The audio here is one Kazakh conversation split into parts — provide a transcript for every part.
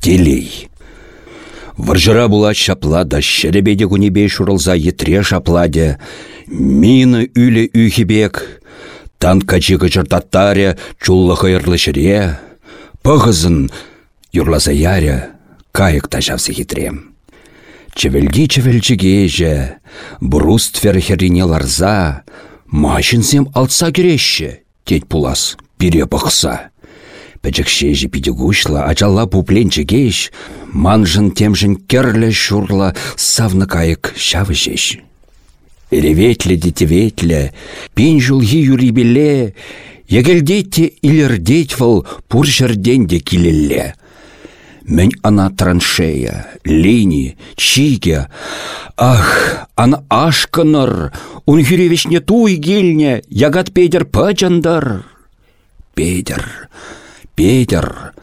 телей. Варжыра була шапла да шеребеде күнебе шурылза етре шапладе. Мины үлі үйхебек. Тан качы кычыртаттаре чуллы хайырлы шыре. Пығызын юрласа яре кайык тажавсы хитрем. Чевелди чевелчігеже, бруст ферхерине ларза, машинсем алтса кереші, тет пулас, пире пықса. Пәчікшежі пидегушла, ачалла пупленчі кеш, манжын темжін керлі шурла савны кайык шавы жеш. Эреветлі детеветлі, пен жылғы юрибеле, егелдетте илердет вал пур жерденде килелле. Мен ана траншея, лини, чиге. Ах, ана ашканыр, ун юревешне туй гильне, ягат педер пачандар. Педер, Петер,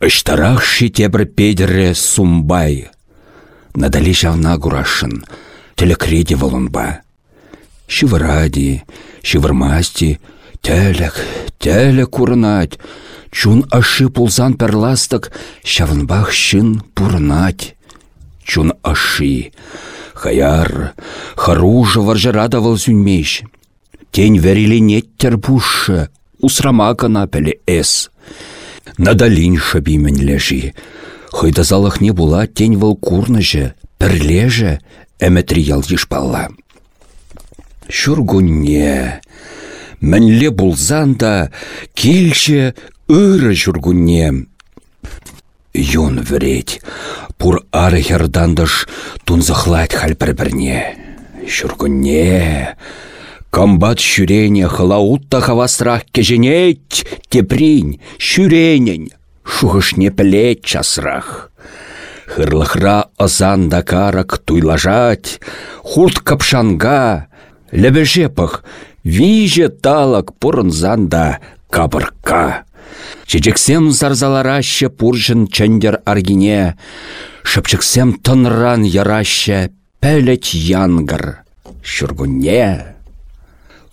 Ыштарах шитебір Педере сумбай. Надали жавна гурашын, телекреде волынба. Шивыради, шивырмасти, телек, телек курнать. Чун ашы пулзан перластык, шавынбах шын пурнать. Чун ашы, хаяр, харужа варжарадавал зюнмеш. Тень верили неттер пушы, усрама канапелі эс. Надалин шабимен лежи. Хойдазалах не була тень вал курныжы, пірлежі, әмәтри ялдишпалла. Шургунне, мәнле булзан да, келші ыры шургунне. Юн вреть, пур ары хердандыш тунзахлать халь бір-бірне. Шургунне, Комбат шүрене хылаутта хавасрах кеженет, тепринь, шүренен, шухышне пілет часрах. Хырлыхра ызан да карак туйлажать, хурт капшанга, лебежепах, виже талак пурынзанда кабырка. Чечексем зарзалараще пуржын чендер аргине, шыпчыксем тынран яраще пәлет янгар. Шүргунне.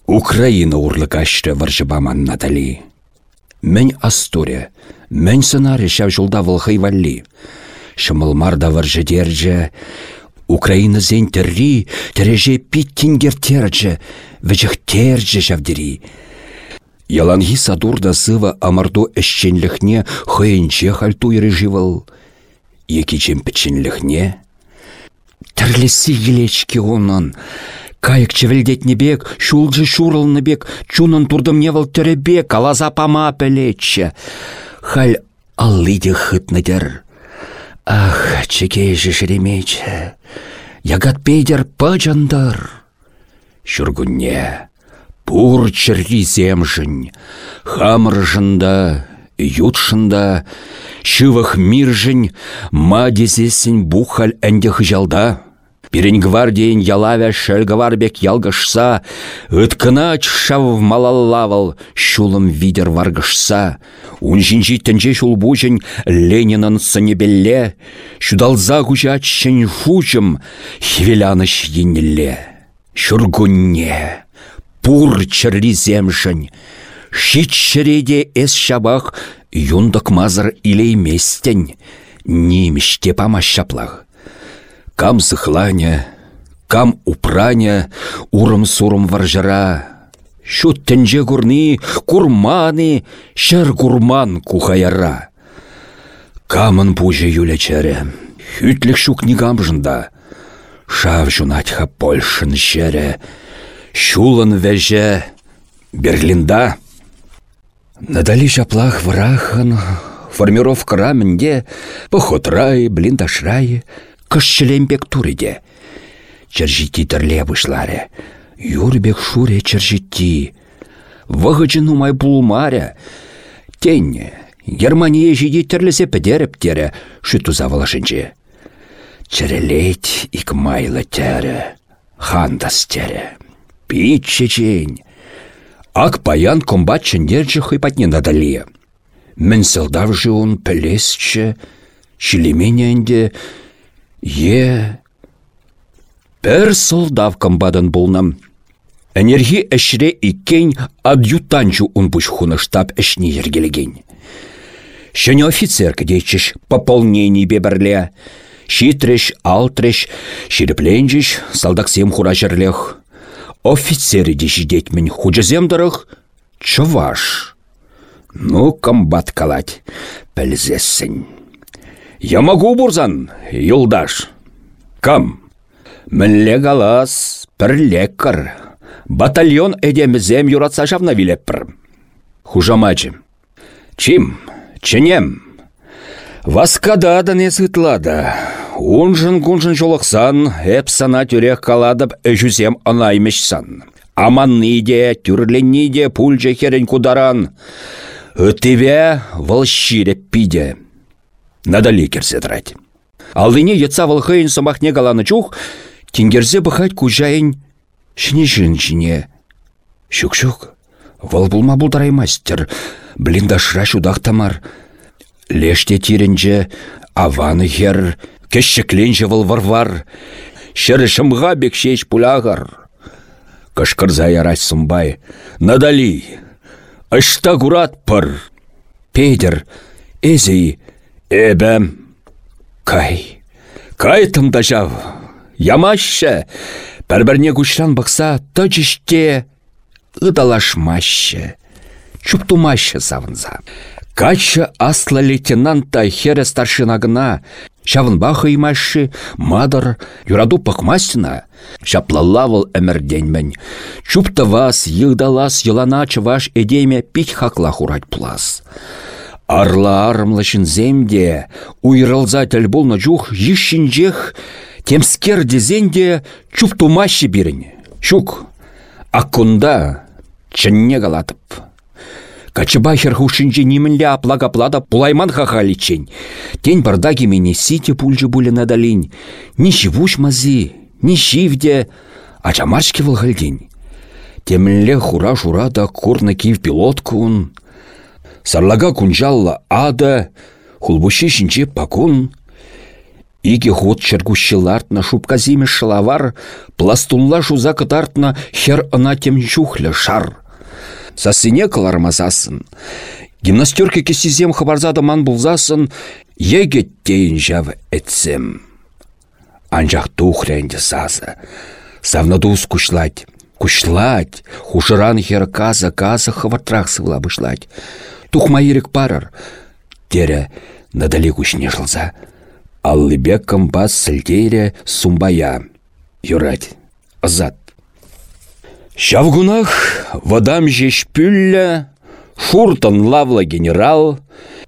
Украина урлыкашты варжыбаман Натали. Мен Астуря, мен сценарий шав жолда валхай валли. Шымылмарда варжы держе, Украина зен терри, тереже питтингер терже, вежіх терже шавдери. Яланги садурда сыва амарду әшченліхне хыйынче хальту ереживал. Екичем печенліхне. Тірлесі елечке онын, Кайык чевелдетнебек, шулжы шурылныбек, чунын турдым невал төребек, алаза пама пелечче. Халь аллиде хытныдер. Ах, чекейжі шеремече, ягат пейдер пачандар. Шүргүнне, пур чырри земжін, хамыржында, ютшында, шывых миржін, мадезесін бухаль әнде хыжалда. Пирен гвардиен ялавя шәлгаварбек ялгышса, ыткына шав малаллавал, шулым видер варгышса. Унжинжи тінже шул бужын Ленинын сынебелле, шудалза гучатшын фучым, хвеляныш еннелле. Шүргунне, пур чырли земшін, шит шіреде эс шабах, юндық мазыр илейместен, неміште пама шаплах. Кам сыхланя, кам упраня, урым-сурым варжара. Шут тенже курни, курманы, шар курман кухаяра. Камын пуже юлечере, хүтлік шук негамжында. Шав жунатьха Польшын жере, шулын веже Берлинда. Надали жаплах врахан, формировка раменде, поход рай, кышчелембек турыде. Чержити тірле вышларе. Юрбек шуре чержити. Вғычын умай булмаря. Тенне, Германия жиди тірлесе педеріп тере, шүту завалашынче. Чәрелет ик майлы тәрі, хандас тәрі. Пит чечень. Ак паян комбат чендерчі хыпатне надалия. Мен сылдав жуын пілесчі, шилемененде, Е, пір сылдав комбадан болнам. Энерги әшіре иккен адъютанчу ұнбуш хуныштап әшіне ергелеген. Шыне офицер кдейчіш пополнений бебірле. Шитреш, алтреш, шерепленжіш, салдаксем хура жерлех. Офицері де жидетмін хужыземдырых чываш. Ну, комбат калать, пәлзессін. Я могу бурзан, юлдаш. Кам? Мінле галас, лекар. Батальон эдемізем юратса жавна вилеппір. Хужамачы. Чим, ченем. Васкада да не сытлада. Унжын кунжын жолықсан, әп сана тюрех каладып әжүзем анаймешсан. Аманны де, тюрленні де пульже херен кударан. Өтеве валширеп пиде. Надали керсе трать. Алдыне етса валхайын самахне галаны чух, тенгерзе бұхать кужайын шіне жіне. Шук-шук, вал булма булдарай мастер, блиндашра шудах тамар. Леште тиренже аваны хер, кешшекленже вал варвар, шәрі шымға бекшеш пулягар. Кашкырза ярась сумбай, надали, ашта гурат пыр. Пейдер, эзей, эбәм, кай, кай тымда жав, ямашы, Пәрбірне күшран бақса, тәчіште ыдалашмашы, чуптумашы савынза. Качы асла лейтенанта хере старшинагына, Шавынба хыймашы, мадар, юраду пықмастына, шаплалавыл. Чупта вас, йыдалас, йылана чываш эдеме пич хакла хурать плас. Арла арымлышын земде, уйрылза тәл болны жух, ешінжех, темскер дезенде чуптумашы бірін. Шук, аккунда чынне галатып. Качыба херхушинче нимінле аплага-плада пулайман хахаличень. Тень бардаги мене сите пульжы булі надалин. Ни шивуш мази, ни шивде, а чамашки валгальдень. Темле хура-шура да курна кив пилоткун. Сарлага кунжалла ада, хулбуши шинче пакун. Иге ход чергущелартна шубказиме шылавар, пластунла шуза кытартна хер ына темчухлі шар. Сасыне кылармазасын. Гимнастерке кесизем хабарзада ман булзасын, еге тейін жав этсем. Анжақ тухренде сазы. Савнадус кушлать. Кушлать. Хушыран хер каза каза хаватрах сывла бышлать. Тухма ерек парар. Тере надали кушне жылза. Аллыбек комбас сілдейре сумбая. Юрать. Азат. Шавгунах вадам жеш пүллі, шуртан лавла генерал,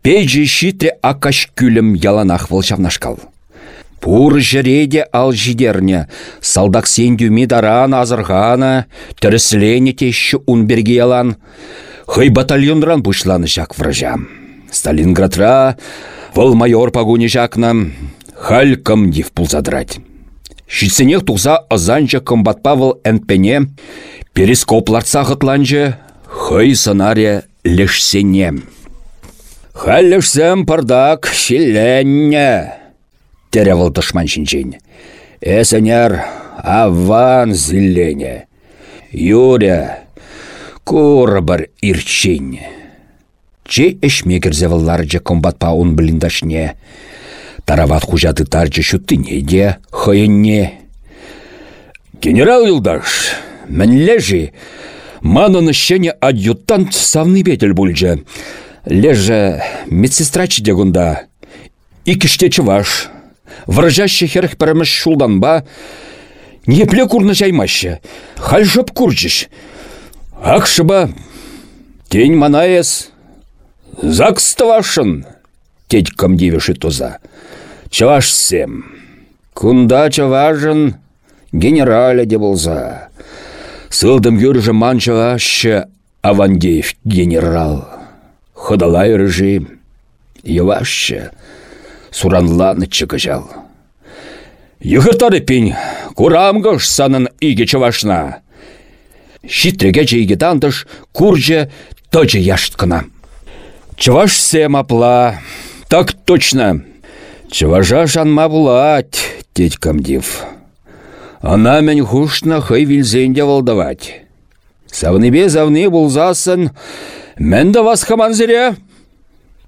пейджі шитре акаш күлім яланах волшавнашкал. Пур жереде ал жидерне, салдак сендюми даран азырғана, тіріслене теші унберге ялан, хай батальонран бұшланы жак вражам. Сталинградра выл майор пагуне жакна, халькам див пулзадрать. Шитсенех тухса азанча комбатпавыл әнпене, перископларца ғытланчы, хый сценария лешсене. Халлешсем пардак шилленне, теревал тышман шинчен. Эсенер аван зиллене. Юря, курбар ирчин. Че эшмекерзе валларчы комбатпа он блиндашне. Тарават хужаты тарчы шуттыне хыйынне. Генерал Юлдаш, лежи, манын шене адъютант савны бетел бульжы. Леже медсестра чидегунда. Икіште чываш. Вражаще херх пәріміш шулданба. Непле курны жаймашы. Хальшып курчыш. Акшыба. Тень манаес. Закстывашын. Теть комдивиші туза. Чаваш сем. Кунда чаважын генерале де болза. Сылдым юржы ман чавашы Авандеев генерал. Ходалай режим. Евашы. Суранланы чыгыжал. Йығыртары пень, курамғыш санын иге чавашна. Шитреге жейге тантыш курже точы яшткына. Чаваш сем апла. Так точно. Чыважа жанма булать, теть комдив. Она мен хушна хай вилзенде волдавать. Савныбе завны булзасын, мен да вас хаман зіре.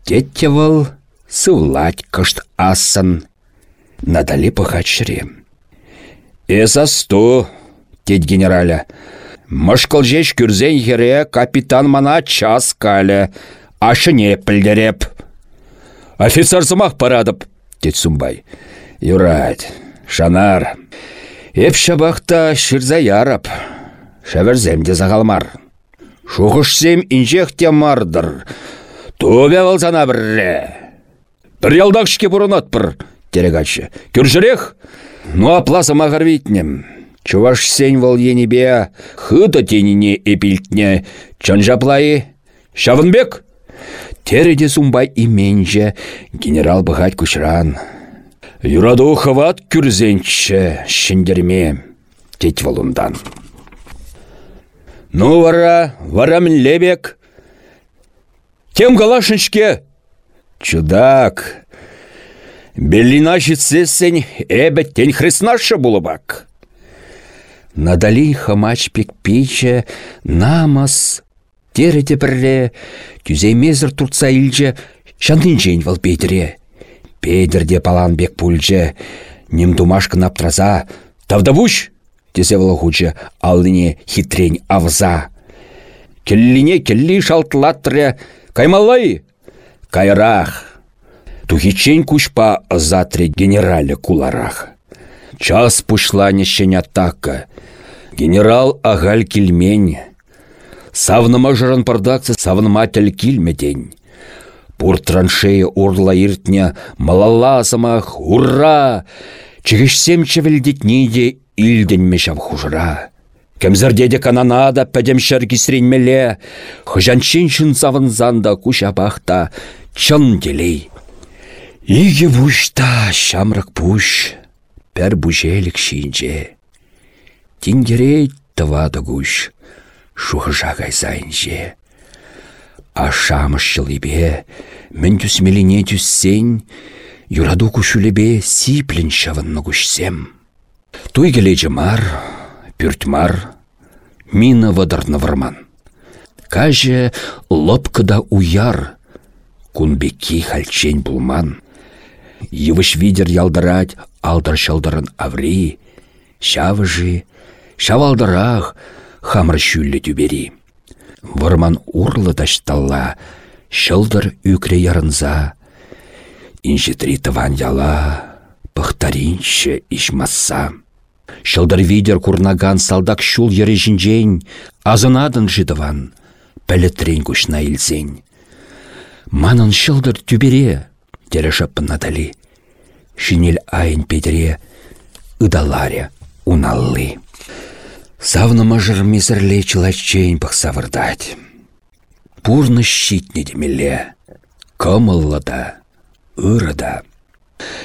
Тетте вăл сывлать кышт асын. Надали пăхачре. Эса сто, тет генераля. Мышкыл жеш күрзен хере капитан мана час калі. Ашыне пілдереп. Офицер сымақ парадып, дед Сумбай. Юрать, шанар. Эп шабақта шырза ярап. Шәвірзем зағалмар. Шуғышсем инжекте мардыр. Тубе болсана бірре. Бір ялдақ шке бұрынат бір, терегачы. Күржірех? Ну апласа витнем. Чуваш сен вол енебе хыда тенине эпилтне. Чын жаплайы? Шавынбек? Тереде сумбай именже генерал бұғайт күшран. Юраду хават күрзенче шендерме. Тет волундан. Ну вара, вара лебек. Тем галашыншке. Чудак. Беллина житсесен эбет тень хреснаша булыбак. Надали хамач пик намас. Тереде бірле, тюзеймезір турца илже, шандынжен вал пейдіре. Пейдірде паланбек пульже, нем думашка наптраза. Тавдабуш? Тесе вал хуче, алыне хитрень авза. Келлине келли шалтлаттыры, каймалай? Кайрах. Тухичень кушпа затре генерале куларах. Час пушла нещеня атака. Генерал агаль кельмень. Савныма жырын пардаксы савныма тіл килмеден. Пур траншея урла иртня малалла самах ура! Чігішсем чевілдетнейде илден мешав хужыра. Кемзірдеде кананада пәдем шәргісренмеле, хыжаншин шын савынзанда кушабахта чын делей. Иге бушта шамрак буш, пәр бужелік шинже. Тингерей тывады гуш, шухыжа кайзайынже. А шамыш шылыбе, мен түсмеліне түссен, юраду кушулебе сиплін шавынны кушсем. Туй келечі мар, пүртмар, мина вадырны варман. Каже лопкада уяр, кунбеки хальчень булман. Йывыш видер ялдырать алдар-шалдырын аври, шавыжи, шавалдырах, хамыр шүллі түбери. Вырман урлы ташталла, шылдыр үкре ярынза. Инжетри тыван яла, пăхтаринче ишмасса. Шылдыр видер курнаган салдак шул ережінжен, азынадын жидыван, пәлетрен күшна илсен. Манын шылдыр түбере, Тере шаппын Натали. Шинел айын педере, ыдаларе, уналлы. Савны мажыр мизірле чылаччейін савырдать. Пурны щитне демеле, кымыллы да, ыры да.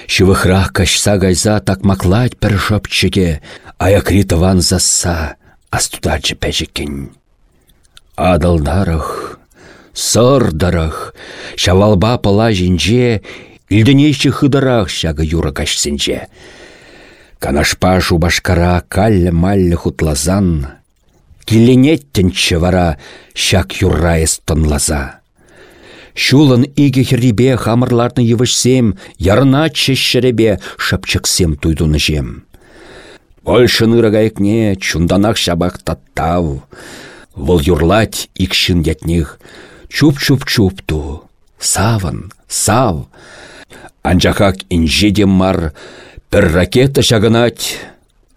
Шывыхрах кашса гайза такмаклать пір шопчыге, аякри тыван засса, астудачы пәжіккен. Адалдарах, сырдырых, шавалба пыла жинже, илденейші хыдырах шағы юры кашсенже. Канашпа башкара каллі-маллі хутлазан, киленеттенчі вара шак юррайыз тынлаза. Шулын иге хіррибе хамырларны евішсем, ярына чешшіребе шапчықсем туйдуны жем. Польшын ырагайкне чунданақ шабақ таттав, Вұл юрлать икшін чуп-чуп-чупту. Савын, сав. Анжахак инжедем мар, пір ракета шагынать,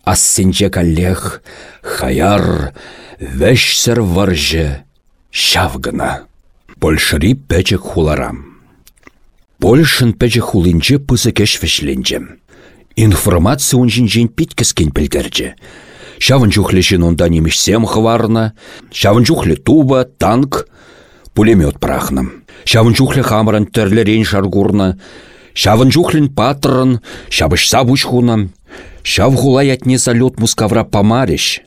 ассенче каллех, хаяр, вәшсір варжы, шавгына. Большыри пәчік хуларам. Польшын пәчік хулинче пысы кеш вешленчем. Информация унжинжен питкіскен білдерче. Шавын чухлешін онда немешсем хварна, шавын туба, танк, пулемет. Шавын чухле хамырын терлерен шаргурна, шавын чухлен патрын, хунам, шав хула ятне салют мускавра памариш,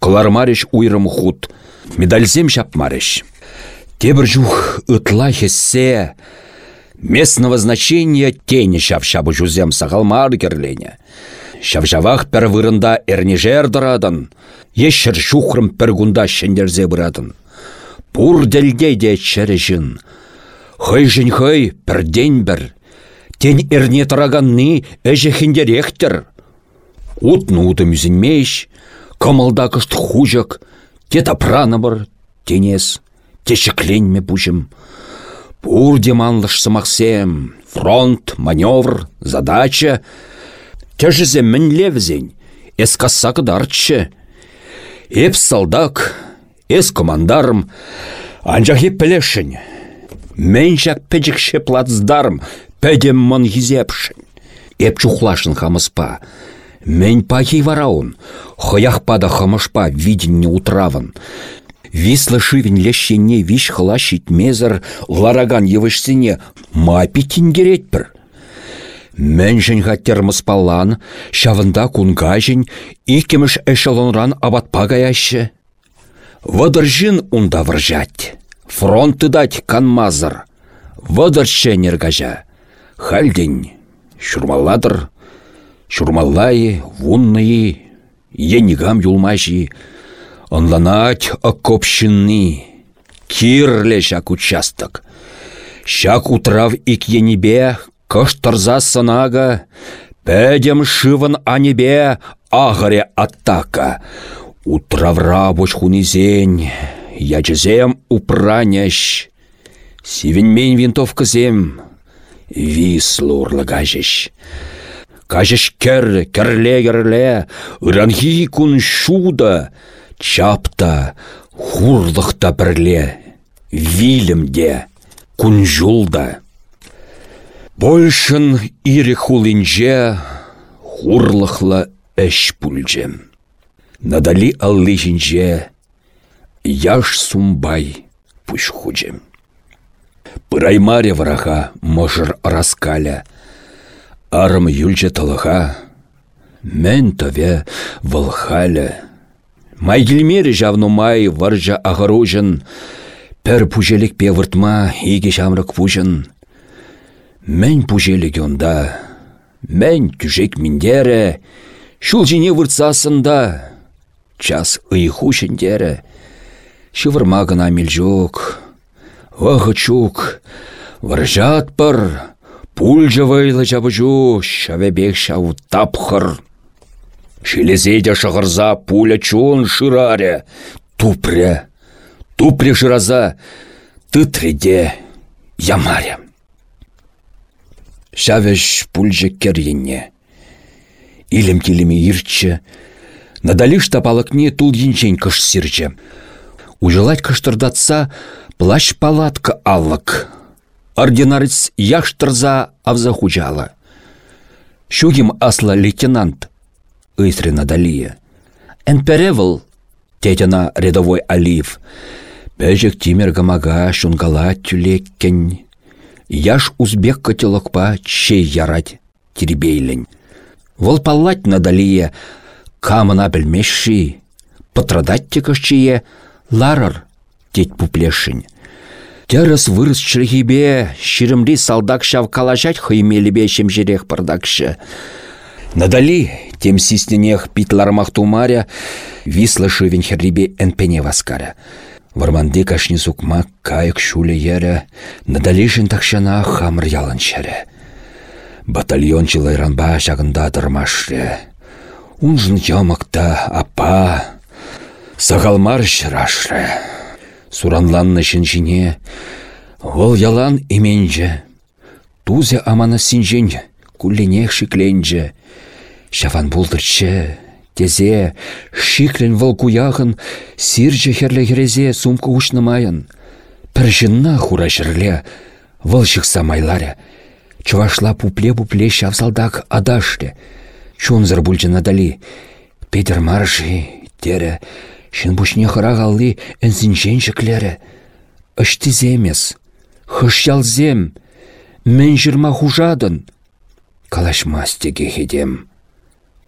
клармариш уйрым худ, медальзем шапмариш. Тебір жух ытла хессе, местного значения тени шав шабы жузем сағалмар керлене. Шавжавах пір вырында әрнежер дырадын, ешшір шухрым пір гунда шендерзе бұрадын. Пур дәлдей де чәрі жын, Хый жын хый, пірден бір. Тен эрне тараганны әжі хіндеректір. Утны утым үзінмеш, кымылда кышт хужак, те тапраны бір, тенес, те шекленме пучым. Пур деманлыш сымақсем, фронт, маневр, задача. Тәжізе мін левзен, эс касса кыдарчы. Эп салдак, эс командарым, анжақ еп пілешін. Мен жак пәжікше плацдарм, пәдем мон. Эп чухлашын хамыспа. Мен пахи вараун, хояхпада хамышпа виденне утравын. Вислы шивен лещене виш хыла мезір, лараган евышсене мапи тингеретпір. Мэншін хаттер мұспаллан, шавында кунгажын, икеміш эшелонран абатпа. Вадыржын унда выржать. Фронты дать канмазыр. Вадыршы нергажа. Хальдень. Шурмалладыр. Шурмаллайы, вуннайы. Енигам юлмаши. Онланать окопщинны. Кирле шак участок. Шак утрав ик енебе, кыштырза сынага, пәдем шывын анебе ағыре аттака. Утравра боч хунизень, ячызем упраняш. Сивенмен винтовкызем, вислы урлагажеш. Кажеш кер, керле-керле, ыранхи кун шуда, чапта, хурлықта бірле, вилімде, күнжулда. Большын ире хулинже, хурлықлы әш. Надали аллы жінже, яш сумбай пуш хучем. Пыраймаре вараха можыр раскаля, арым юльче талыха, мен тове вылхаля. Майгілмері жавну май варжа ағыружын, пір пужелік пе выртма иге шамрық пужын. Мен пужелік онда, мен түжек міндері, шул жіне выртсасында, час ыйхушіндері, шывырма гына мелжук, вағы чук, варжат пыр, пульжа вайлы жабыжу, шавебек шау тапхыр. Шелезейде шығырза пуля чун шыраре, тупре, тупре шыраза, тытреде ямаре. Шавеш пульжа керенне. Илем келеме ирчче, надалиш тапалыкне тул енчен кыш сирче. Ужылать кыштырдатса, плащ палатка аллык. Ординарец яштырза авза хучала. Шугим асла лейтенант, ыйсры надалия. Энперевыл, тетяна рядовой Алиев. Пәжік тимер гамага шунгала тюлеккен. Яш узбек котелокпа чей ярать теребейлін. Вол паллать надалия, камына білмешші, патрадать текашчие, ларар, тет пуплешін. Терес вырыс чырхибе, ширимли салдак калашать хыймелебе шемжерех пардакшы. Надали, тем сисненех питлармах тумаря, вислы шывен херрибе энпене васкаря. Варманды кашни сукма кайык шуле ере, надалишін такшана хамыр ялын шере. Батальон чылайранба шагында дырмашре. Унжын ямықта апа, сағалмар шырашре. Суранланны жіне, ол ялан именже. Тузе амана синжен, кулленех шикленже. Шаван булдырчы, тезе, шиклен вăл куяхын, сирче херле херезе сумка ушнымайын. Піржінна хура жірле, вăл шықса майларя. Чувашла пупле-пупле шавсалдак адаште. Чунзыр бульчына дали. Петер марши, тере, шын бушне хырагалли әнсінжен жіклері. Ашти земес, хыш ялзем, мен жырма хужадын. Калашмастеге хедем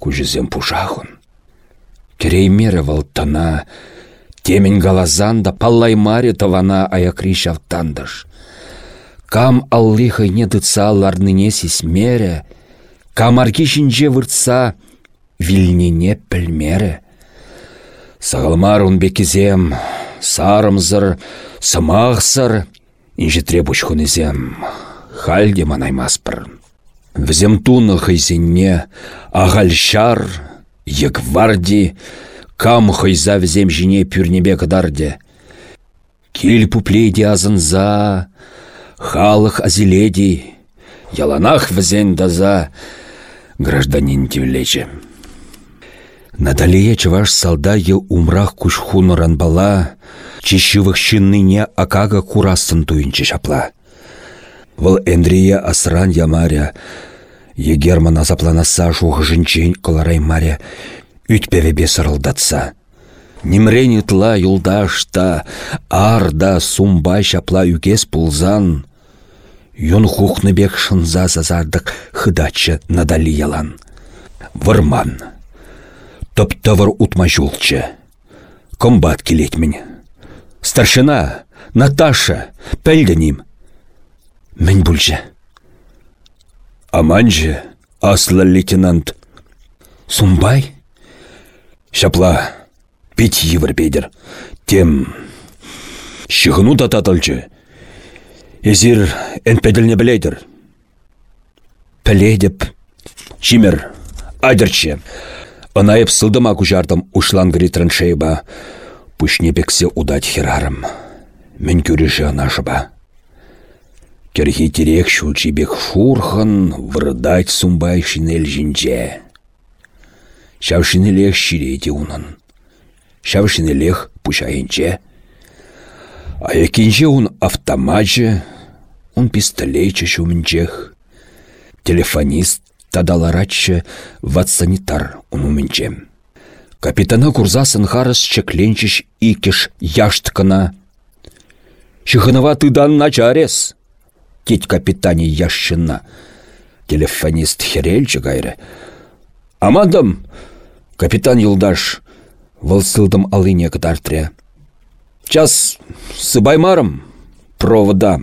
күжізем пушахын. Кереймері валтана, темен галазанда паллаймаре тавана аякри шавтандыш. Кам аллихы не дыца ларныне сисмере, кам аркишінже выртса вильнене пілмере. Сағылмар бекізем, сарымзыр, сымақсыр, Инже требуч хунызем, хальде манаймаспыр. Візем туны хыйзенне, ағальшар, егварди, кам хыйза візем жіне пюрнебе кадарде. Кил пуплейді азынза, халық азиледи, яланах візен даза, гражданин тевлече. Надалие чываш салда е умрах кушхуныран бала, чищывых шинныне акага курасын туйынче шапла. Вăл Эндрия асран ямаря, егерман азапланаса жуғы жінчен кыларай маря, үтпевебе сырылдатса. Немрен ытла юлдашта, арда сумбай шапла үгес пулзан, Юн бек шынза зазардық хыдачы надали ялан. Вырман. Топ-тавыр утма жулчы. Комбат келетмін. Старшина, Наташа, пәлденім. Мен бүлжі. Аманжы, аслы лейтенант. Сумбай? Шапла, пить евір бедер. Тем, шығыну да Езір әнпәділіне білейдір. Пілейдіп, Чимер, айдырчы. Анайып сылдыма күжардым ушлангри траншейба. Пүшне бексе удать херарым. Мен көріші анашыба. Керхи терек бек шурхан вырдать сумбай шинель жинже. Шав шинелех ширети унын. Шав шинелех. А якинче он автоматче, он пистолетче шумінчех. Телефонист тадаларатче ватсанитар он умінче. Капитана курзасын чекленчеш икеш яшткана. Шиханова тыдан начарес теть капитане ящына. Телефонист херельчі гайры. Амандым, капитан Юлдаш, вылсылдым алыне кытартре. Час сыбаймарым, провода.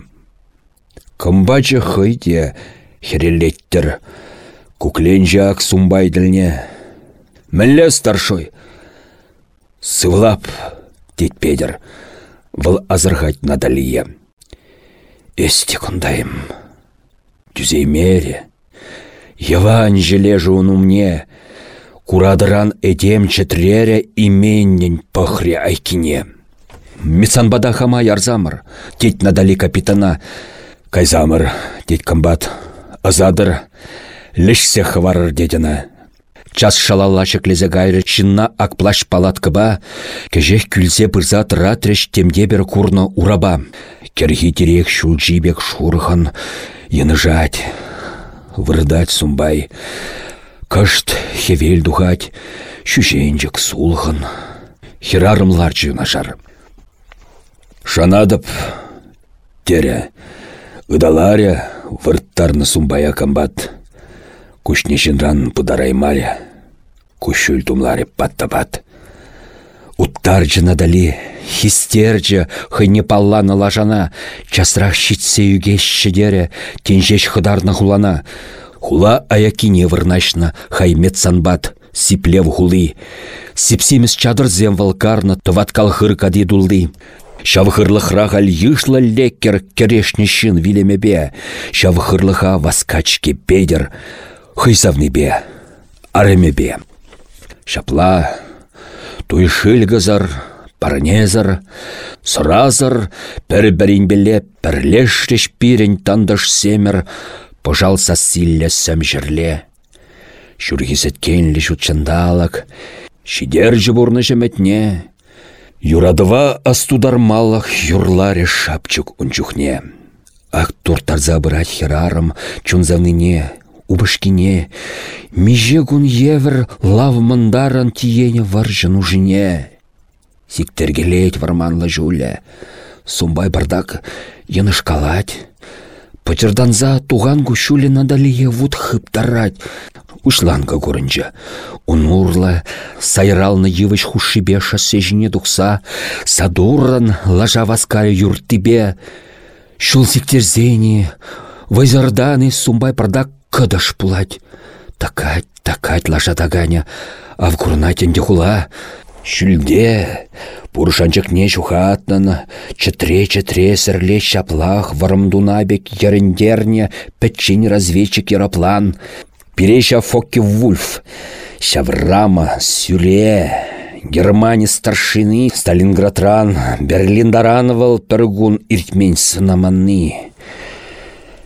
Кымбачы хыйде херелеттер. Кукленжак сумбай ділне. Старшой. Сывлап, дед Педер, выл азырғайт надалие. Эсте кундайым. Тюзеймере. Яван жележу он умне. Курадыран эдем четрере именнен пахре айкине. Мецанбада хама ярзамыр. Теть надали капитана. Кайзамыр, теть комбат. Азадыр. Лишсе хварыр дедіна. Час шалалла шеклезе гайры чынна акплаш палаткыба, кежех күлзе бұрза тұра треш темде курны ураба. Керхи терек шулчибек шурхан, яныжать, вырдать сумбай. Кышт хевел духать, шүшенжік сулхан, херарымлар нашар. Шанадып, тере, ыдаларя, вырттарны сумбая камбат. Кушнешінран пыдараймаря, кушюль тумларе паттабат. Уттарчы надали, хистерчі хыне палланы лажана, часрах щитсе үгешші дере, тенжеш хыдарны хулана. Хула аякине вырнашна, хаймет санбат, сиплев хулы. Сипсимес чадыр зем валкарны, тываткал хыр кади дулды. Шавхырлыхрах аль йышла леккер керешнешін вилемебе, шавхырлыха васкачке педер бе, аремебе. Шапла, туй шылгызар, парнезар, сразар, пір-бірін біле пірлештеш пирен тандыш семер, пожалса силле сөм жерле. Шүргізеткенлі шутчандалак, шидержі бұрны жеметне, Юрадыва астудармалах юрларе шапчук унчухне. Ақ туртарза бұрат херарым чунзавныне, убышкине, меже гун евр лав мандаран тиене варжын ужине. Сиктергелеть варманла жуля, сумбай бардак янышкалать. Пачырданза туган гушулі надалие вуд хыптарать. Ушланка көрінжі. Унурла, сайралны йывыш хушибе шассежіне дұқса, садурран лажа ваская юртибе. Шул сиктерзені, вайзарданы сумбай пардак кыдыш пулать. Такать, такать лаша таганя, а в курнатенде хула. Шүлде, не шухатнын, чытре-чытре сірле шаплах варымдунабек еріндерне пәтчен разведчик ераплан. Переща Фокки Вульф, Шаврама, Сюле, Германия старшины, Сталинградран, Берлин дарановал пергун иртмень сынаманны.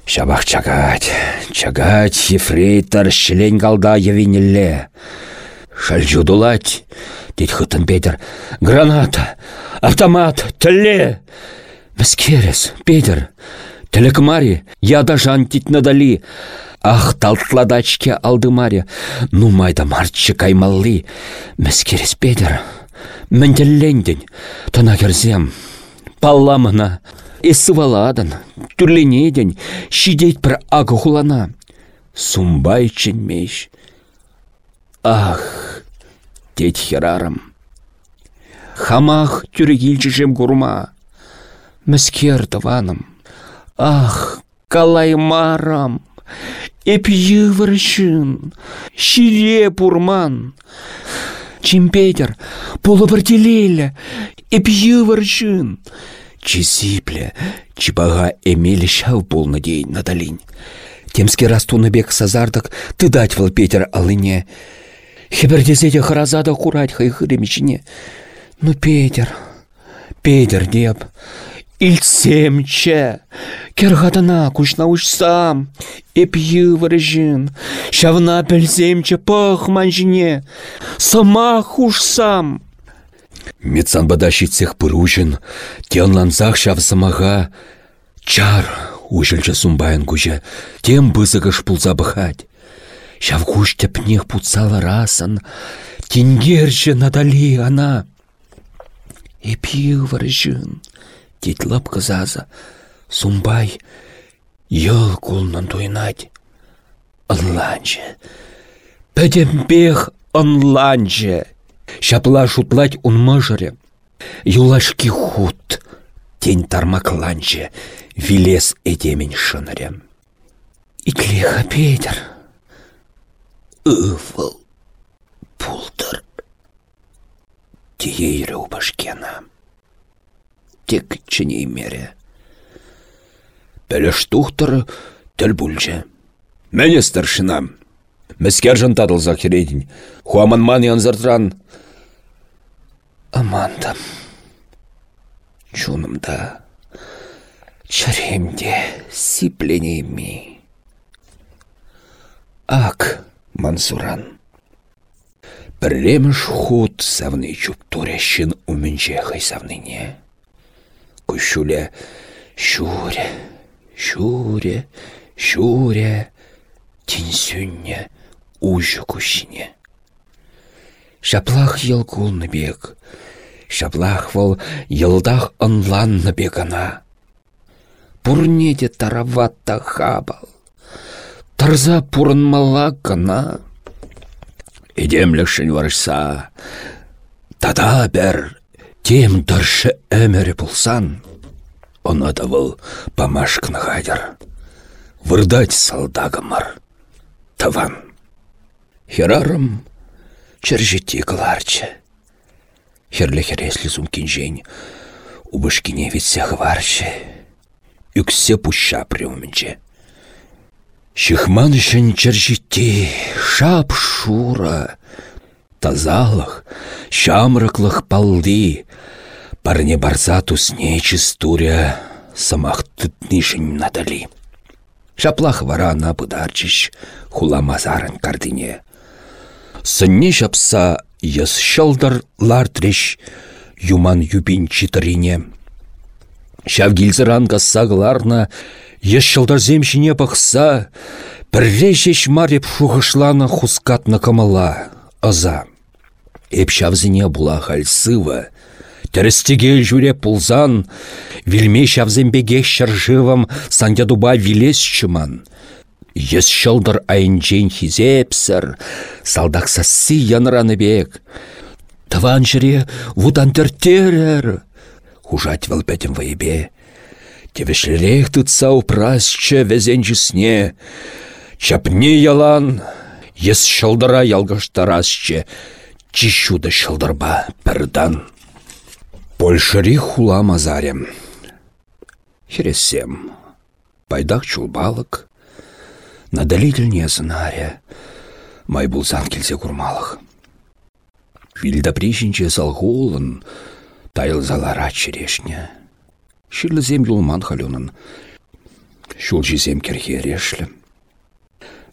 Шабах чагать, чагать, ефрейтор, шлень галда евинелле. Шальжу дулать, дед Петер. Граната, автомат, тіле. Мәскерес, Петер. Телекмари, я даже антить надали. Ах, талтладачке алды Мария. Ну майда марчы каймалли. Мәскерес Петер. Мәнделленден. Тона керзем. Палламына. Эсываладын. Түрленеден. Шидейт бір ағы хулана. Сумбай ченмеш. Ах, дед херарым. Хамах түрегілчішем гурма. Мәскер тываным. Ах, калаймарам. Эп йывыршын, шире пурман. Чимпетер, полубартелеля, эп йывыршын. Чизипле, чипага эмелі шау полны дейін надалин. Темске растуны бек сазардық, ты дать вал Петер алыне. Хебердезеде харазада курать хайхыремичіне. Ну, Петер, Петер деп, Ильсемче, кергадана кушна ушсам, эп йывыржын, шавна пельсемче пах манжине, самах ушсам. Медсан бада пырушын, тенланзах шав самага, чар ушылчы сумбайын куча, тем бызыгыш пулса бахать. Шав куш тепнех путсала расан, тенгерче надали ана. Эп йывыржын, Титлап кызаза. Сумбай, йыл кулнан туйнать. Анланче. Пәдембех анланче. Шапла шутлать унмыжыре. Юлашки хут. Тень тармакланче. Вилес эдемень шынырем. Иклеха Петер. Ывыл. Пултыр. Тиейрі у башкена тек чіне мере. Пәліш тухтыр тіл бүлже. Мәне старшинам. Мәскер жын тадылза керейдін. Хуаманман янзыртран. Амандам. Чунымда. Чаремде сипленеми. Ак, Мансуран. Бірлеміш худ савны чуп турящин умінче хайсавныне. Кущуле шуре, шуре, шуре, тінсюнне ужы кущине. Шаплах елкулны бек, шаплах вол елдах ынланны бек ана. Пурнеде тараватта хабал, тарза пурынмала кына. Эдемлікшін варышса, тада бәр Тем дұршы әмірі бұлсан, оны да бұл памашқын ғайдыр. Вырдать салдагымар. Таван. Херарым чержети кыларчы. Херлі хереслі зумкин жень. Убышкине витсе хварчы. Үксе пуща приумінче. Шихман үшін чержети шап шура. Тазалах, шамрыклых палды, парне барса тусне чистуря, самах тытнишін надали. Шаплах вара на пыдарчыш, хула мазарын кардине. Сынне шапса ес шылдар лартреш, юман юбин читарине. Шавгилзыран сагларна, ес шылдар земшине пахса, Піррешеш мареп шухышлана хускатна камала ыза. Эп шавзіне була хальсыва, Тәрістеге жүре пулзан, вилме шавзембеге шыржывам сандядуба вилес чыман. Ес шылдыр айынчен хизепсір, салдақса си яныраны бек. Таван жіре вудан тертерер. Хужать валпетім вайбе. Тевешлерек тұтса упрасчы везенчісне. Чапне ялан, ес шылдыра ялғыштарасчы, чищуда шылдырба пірдан. Польшыри хула мазарем. Хересем. Пайдақ чулбалық. Надалительне знаре. Май булзан келсе курмалық. Вилда пришінче салғулын, тайыл залара черешне. Шырлызем юлман халюнын. Шул жизем керхерешлі.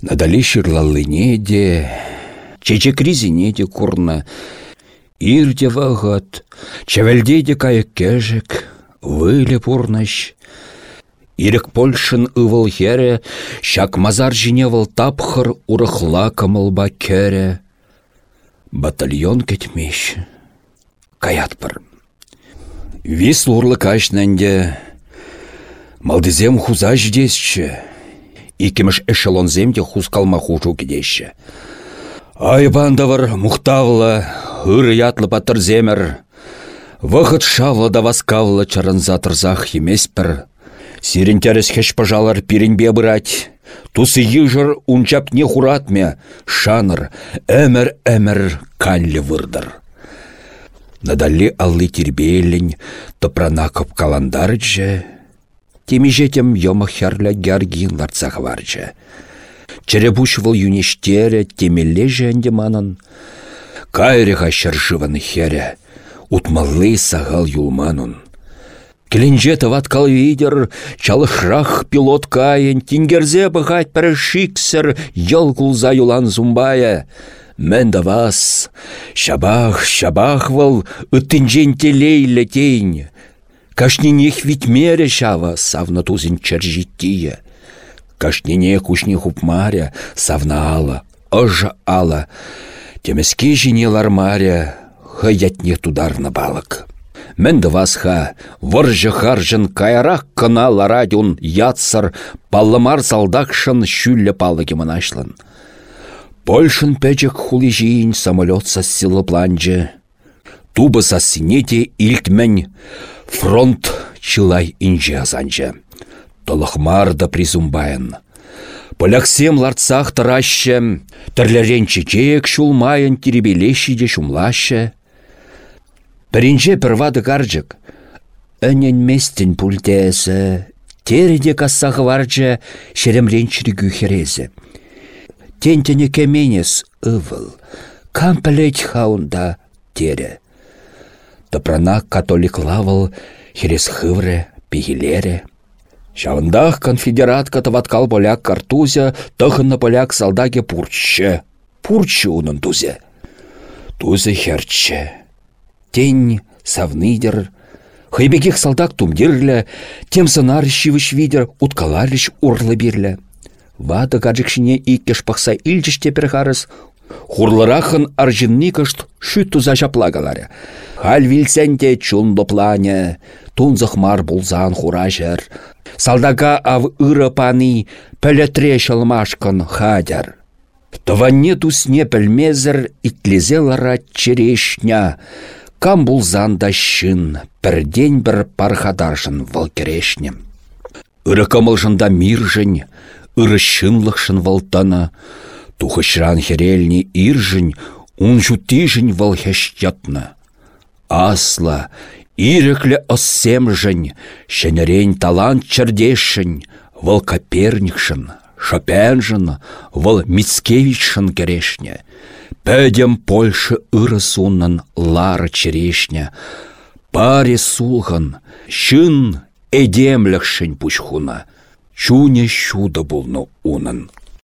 Надали шырлалыне чече кризине де курна. Ирде вағат, чевелде де кайык кежек, пурнаш. Ирек Польшын ывыл хере, шак мазар жиневыл тапхыр урыхла кымылба кере. Батальон кетмеш. Каятпыр. Вис лурлы кашнанде, малдызем хуза Икемеш эшелонземде хускалма хужу кедеші. Айбандавар мухтавла, ыр ятлы патыр земер. Вахыт шавла да васкавла чарынза емеспір. Сирен тәріс хеш пажалар пиренбе бұрать. Тусы йыжыр унчап не хуратме, шаныр, әмір-әмір каллі вырдыр. Надалли аллы тирбейлін, топрана капкаландарджа, темежетем йома херля гяргин ларцах варджа. Черебуш выл юнештере темелле жәнде манын, кайрыға шыржываны хере, утмаллы сағал юлманын. Келенже таваткал видер, чалышрах пилот кайын, тингерзе бұғайт пәрі шиксер, ел кулза юлан зумбая. Мен да вас, шабах, шабах вал, үттінжен телейлі тейн. Кашнинех витмере шава, савна тузин чержиттие. Кашнине кушни хупмаря, савна ала, ыжа ала. Темеске жине лармаря, хаятне тударна балык. Мен да вас ха, выржы харжын кайрак кына ларадюн ятсыр, паллымар салдакшын шүллі палыки мынашлын. Польшын пәчік хули жиін самолет силы планжы. Тубы синете илтмен фронт чылай инже азанжы. Толықмар да призумбайын. Поляксем ларцах тараще, тірлерен чечек шулмайын теребелеші де шумлашы. Бірінже пірвады гаржык. Өнен местін пультесі, тереде кассағы варжы шеремрен чірігу херезі. Тентене кеменес ывыл, кам хаунда тере. Топрана католик лавыл, херес хывре, пигелере. Шавындах конфедератка таваткал поляк картузя, тăхынна поляк салдаге пурчче. Пурчче унын тузе. Тузе херчче. Тень савныдер, Хыйбекех салдак тумдирлі, тем сынар шивыш видер, уткаларыш урлы бирлі. Вады гаджикшине иккеш пақса илчіш тепер харыс, Хурлырахын аржинни кышт шүт туза жаплагалары. Хал вилсенте чун плане, тунзық мар булзан хуражыр. Салдага ав ыры паны пәлетре шалмашкын хадяр. Тыванне тусне пәлмезір итлезе лара черешня. Кам булзан да шын, пірден бір пархадаршын вал керешне. Үрі кымылжында миржын, ырышшынлықшын валтана, тухышран херелни иржін, унжу тижін валхещатна. Асла, иреклі оссемжін, шенерен талант чердешін, вал Коперникшын, Шопенжын, Мицкевичшын керешне. Пәдем Польша ырысунын лара черешня. Паре сулған, шын эдемлікшін пучхуна. Чуне шуда булну унын.